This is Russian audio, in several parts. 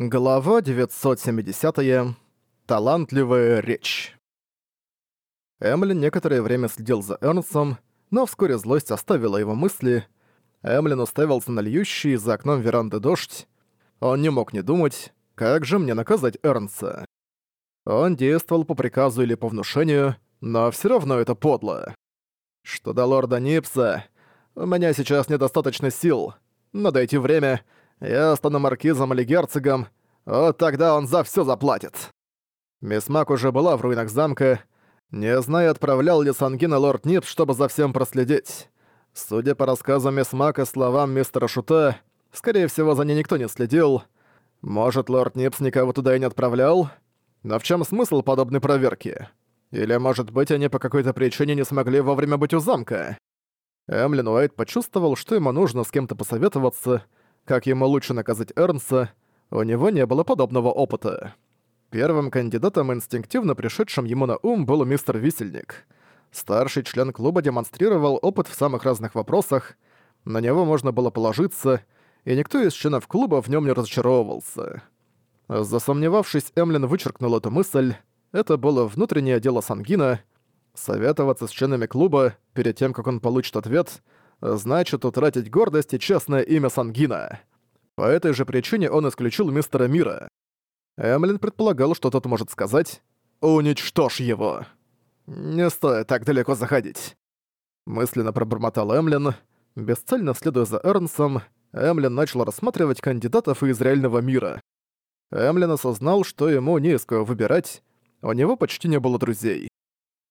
Глава 970. -е. Талантливая речь. Эмли некоторое время следил за Эрнсом, но вскоре злость оставила его мысли. Эмлин уставился на льющий за окном веранды дождь. Он не мог не думать, как же мне наказать Эрнса. Он действовал по приказу или по внушению, но все равно это подло. Что до лорда Нипса, у меня сейчас недостаточно сил. Надо идти время, я стану маркизом или герцогом, вот тогда он за все заплатит. Мисс Мак уже была в руинах замка, не зная, отправлял ли Сангина лорд Нип, чтобы за всем проследить. Судя по рассказам мисс Мак и словам мистера Шута, скорее всего, за ней никто не следил. Может, лорд Нипс никого туда и не отправлял? Но в чем смысл подобной проверки? Или, может быть, они по какой-то причине не смогли вовремя быть у замка? Эмлин Уайт почувствовал, что ему нужно с кем-то посоветоваться, как ему лучше наказать Эрнса, у него не было подобного опыта. Первым кандидатом, инстинктивно пришедшим ему на ум, был мистер Висельник. Старший член клуба демонстрировал опыт в самых разных вопросах, на него можно было положиться, и никто из членов клуба в нем не разочаровывался. Засомневавшись, Эмлин вычеркнул эту мысль. Это было внутреннее дело Сангина. Советоваться с членами клуба, перед тем, как он получит ответ — значит утратить гордость и честное имя Сангина. По этой же причине он исключил мистера Мира. Эмлин предполагал, что тот может сказать «Уничтожь его!» «Не стоит так далеко заходить!» Мысленно пробормотал Эмлин. Бесцельно следуя за Эрнсом, Эмлин начал рассматривать кандидатов из реального мира. Эмлин осознал, что ему не из кого выбирать, у него почти не было друзей.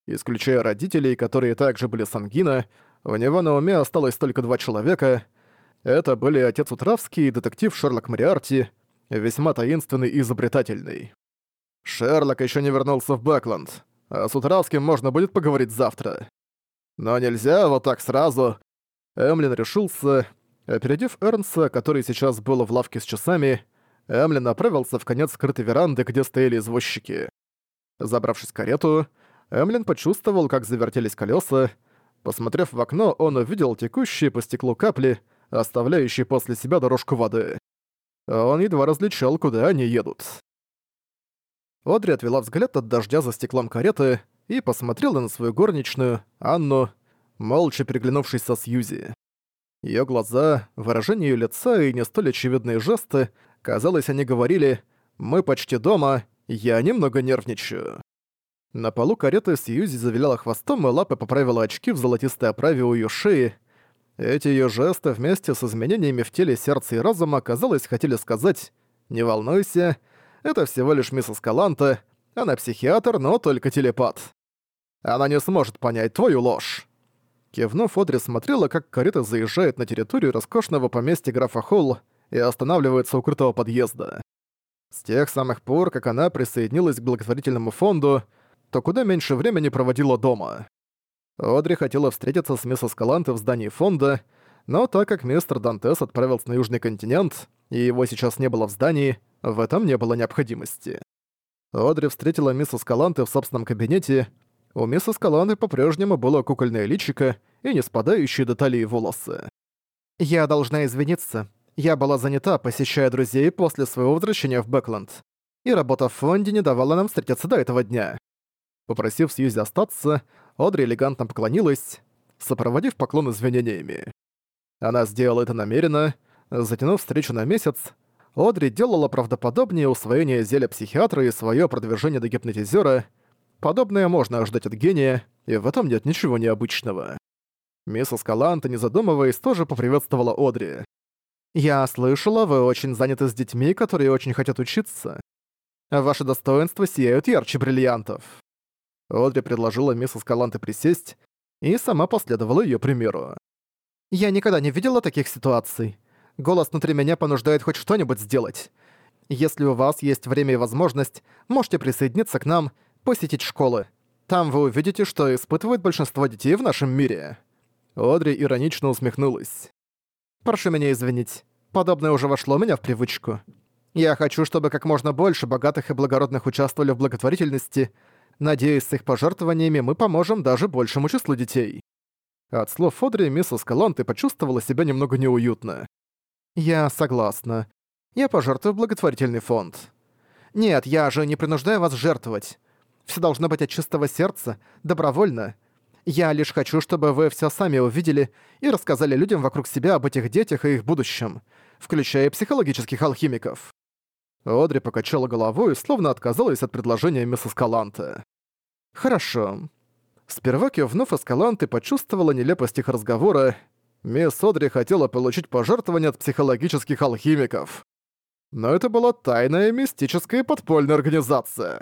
Исключая родителей, которые также были сангина, у него на уме осталось только два человека. Это были отец Утравский и детектив Шерлок Мариарти, весьма таинственный и изобретательный. Шерлок еще не вернулся в Бэкленд, а с Утравским можно будет поговорить завтра. Но нельзя вот так сразу. Эмлин решился. Опередив Эрнса, который сейчас был в лавке с часами, Эмлин направился в конец скрытой веранды, где стояли извозчики. Забравшись в карету, Эмлин почувствовал, как завертелись колеса, Посмотрев в окно, он увидел текущие по стеклу капли, оставляющие после себя дорожку воды. Он едва различал, куда они едут. Одри отвела взгляд от дождя за стеклом кареты и посмотрела на свою горничную, Анну, молча переглянувшись со Сьюзи. Её глаза, выражение её лица и не столь очевидные жесты, казалось, они говорили «Мы почти дома, я немного нервничаю». На полу кареты Сьюзи завиляла хвостом и лапы поправила очки в золотистой оправе у ее шеи. Эти ее жесты вместе с изменениями в теле, сердце и разума, казалось, хотели сказать «Не волнуйся, это всего лишь мисс Эскаланта, она психиатр, но только телепат. Она не сможет понять твою ложь». Кивнув, Одри смотрела, как карета заезжает на территорию роскошного поместья графа Холл и останавливается у крутого подъезда. С тех самых пор, как она присоединилась к благотворительному фонду, то куда меньше времени проводила дома. Одри хотела встретиться с миссис Каланте в здании фонда, но так как мистер Дантес отправился на Южный континент, и его сейчас не было в здании, в этом не было необходимости. Одри встретила миссис Каланте в собственном кабинете. У миссис Каланты по-прежнему было кукольное личико и не спадающие до талии волосы. «Я должна извиниться. Я была занята, посещая друзей после своего возвращения в Бэкленд. И работа в фонде не давала нам встретиться до этого дня. Попросив Сьюзи остаться, Одри элегантно поклонилась, сопроводив поклон извинениями. Она сделала это намеренно, затянув встречу на месяц, Одри делала правдоподобнее усвоение зелья психиатра и свое продвижение до гипнотизера. Подобное можно ожидать от гения, и в этом нет ничего необычного. Мисс Эскаланта, не задумываясь, тоже поприветствовала Одри. «Я слышала, вы очень заняты с детьми, которые очень хотят учиться. Ваши достоинства сияют ярче бриллиантов». Одри предложила мисс Каланте присесть, и сама последовала ее примеру. «Я никогда не видела таких ситуаций. Голос внутри меня понуждает хоть что-нибудь сделать. Если у вас есть время и возможность, можете присоединиться к нам, посетить школы. Там вы увидите, что испытывает большинство детей в нашем мире». Одри иронично усмехнулась. «Прошу меня извинить. Подобное уже вошло у меня в привычку. Я хочу, чтобы как можно больше богатых и благородных участвовали в благотворительности – Надеясь с их пожертвованиями мы поможем даже большему числу детей». От слов Фодри мисс Эскаланте почувствовала себя немного неуютно. «Я согласна. Я пожертвую благотворительный фонд. Нет, я же не принуждаю вас жертвовать. Все должно быть от чистого сердца, добровольно. Я лишь хочу, чтобы вы все сами увидели и рассказали людям вокруг себя об этих детях и их будущем, включая психологических алхимиков». Одри покачала головой, словно отказалась от предложения мисс Эскаланте. «Хорошо». Сперва кивнув Эскаланте, почувствовала нелепость их разговора. Мисс Одри хотела получить пожертвование от психологических алхимиков. Но это была тайная мистическая подпольная организация.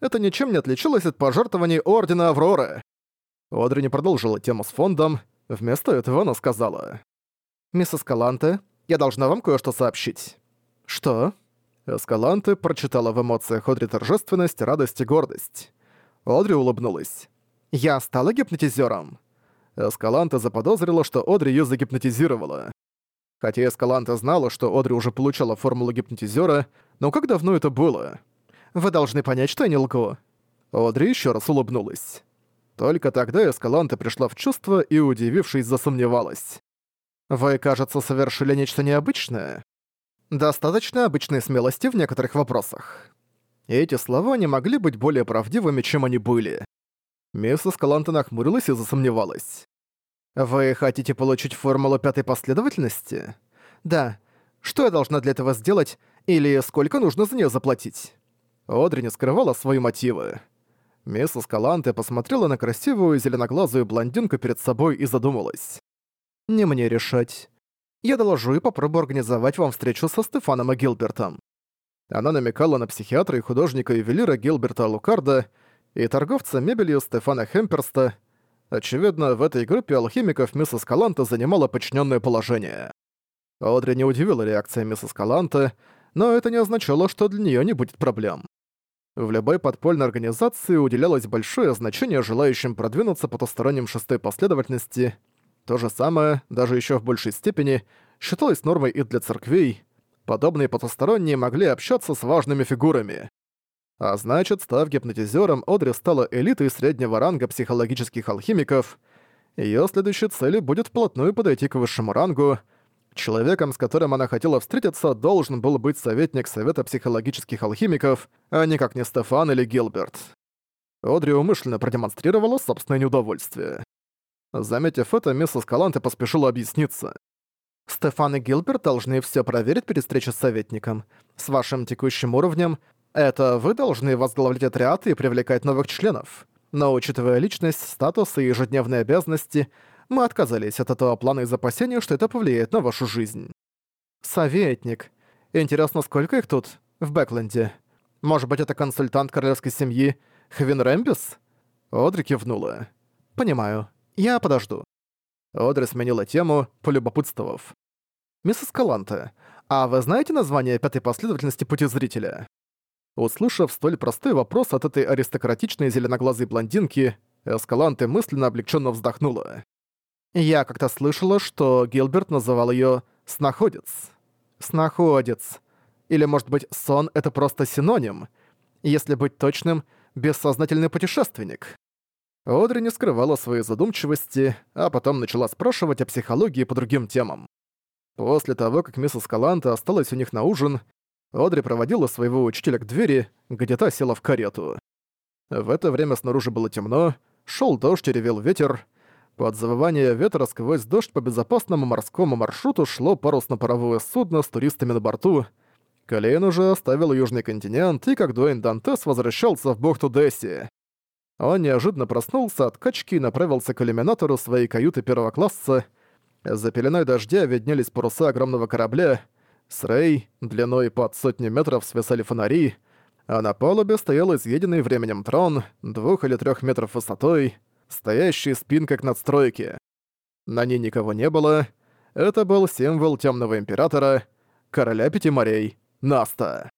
Это ничем не отличалось от пожертвований Ордена Авроры. Одри не продолжила тему с фондом, вместо этого она сказала. «Мисс Эскаланте, я должна вам кое-что сообщить». «Что?» Эскаланте прочитала в эмоциях Одри торжественность, радость и гордость. Одри улыбнулась. «Я стала гипнотизером. Эскаланте заподозрила, что Одри ее загипнотизировала. Хотя Эскаланте знала, что Одри уже получала формулу гипнотизера, но как давно это было? «Вы должны понять, что я не лгу». Одри еще раз улыбнулась. Только тогда Эскаланте пришла в чувство и, удивившись, засомневалась. «Вы, кажется, совершили нечто необычное?» достаточно обычной смелости в некоторых вопросах. Эти слова не могли быть более правдивыми, чем они были. Мисс Эскаланта нахмурилась и засомневалась. «Вы хотите получить формулу пятой последовательности?» «Да. Что я должна для этого сделать, или сколько нужно за неё заплатить?» Одри не скрывала свои мотивы. Мисс Эскаланте посмотрела на красивую зеленоглазую блондинку перед собой и задумалась. «Не мне решать я доложу и попробую организовать вам встречу со Стефаном и Гилбертом». Она намекала на психиатра и художника-ювелира Гилберта Алукарда и торговца мебелью Стефана Хемперста. Очевидно, в этой группе алхимиков миссис Каланта занимала подчиненное положение. Одри не удивила реакция миссис Каланта, но это не означало, что для нее не будет проблем. В любой подпольной организации уделялось большое значение желающим продвинуться по потусторонним шестой последовательности – то же самое, даже еще в большей степени, считалось нормой и для церквей. Подобные потусторонние могли общаться с важными фигурами. А значит, став гипнотизером, Одри стала элитой среднего ранга психологических алхимиков. Ее следующей целью будет вплотную подойти к высшему рангу. Человеком, с которым она хотела встретиться, должен был быть советник Совета психологических алхимиков, а никак не Стефан или Гилберт. Одри умышленно продемонстрировала собственное неудовольствие. Заметив это, миссис Каланте поспешила объясниться. «Стефан и Гилберт должны все проверить перед встречей с советником. С вашим текущим уровнем это вы должны возглавлять отряд и привлекать новых членов. Но учитывая личность, статус и ежедневные обязанности, мы отказались от этого плана из опасения, что это повлияет на вашу жизнь». «Советник. Интересно, сколько их тут? В Бэкленде? Может быть, это консультант королевской семьи Хвин Рэмбис?» Одри кивнула. «Понимаю. Я подожду». Одри сменила тему, полюбопытствовав. «Миссис Каланте, а вы знаете название пятой последовательности пути зрителя?» Услышав столь простой вопрос от этой аристократичной зеленоглазой блондинки, Эскаланте мысленно облегченно вздохнула. «Я как-то слышала, что Гилберт называл ее «снаходец». «Снаходец». Или, может быть, «сон» — это просто синоним? Если быть точным, «бессознательный путешественник». Одри не скрывала свои задумчивости, а потом начала спрашивать о психологии по другим темам. После того, как миссис Каланта осталась у них на ужин, Одри проводила своего учителя к двери, где та села в карету. В это время снаружи было темно, шел дождь и ревел ветер. Под завывание ветра сквозь дождь по безопасному морскому маршруту шло парусно-паровое судно с туристами на борту. Колейн уже оставил Южный континент, и как Дуэйн Дантес возвращался в бухту Десси. Он неожиданно проснулся от качки и направился к иллюминатору своей каюты первого класса. За пеленой дождя виднелись паруса огромного корабля. С рей, длиной под сотни метров, свисали фонари, а на палубе стоял изъеденный временем трон, двух или трех метров высотой, стоящий спин как надстройки. На ней никого не было. Это был символ Темного Императора, короля пяти морей, Наста.